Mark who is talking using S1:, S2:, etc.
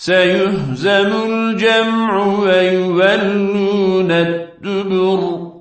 S1: سيهزم الجمع ويولون الدبر.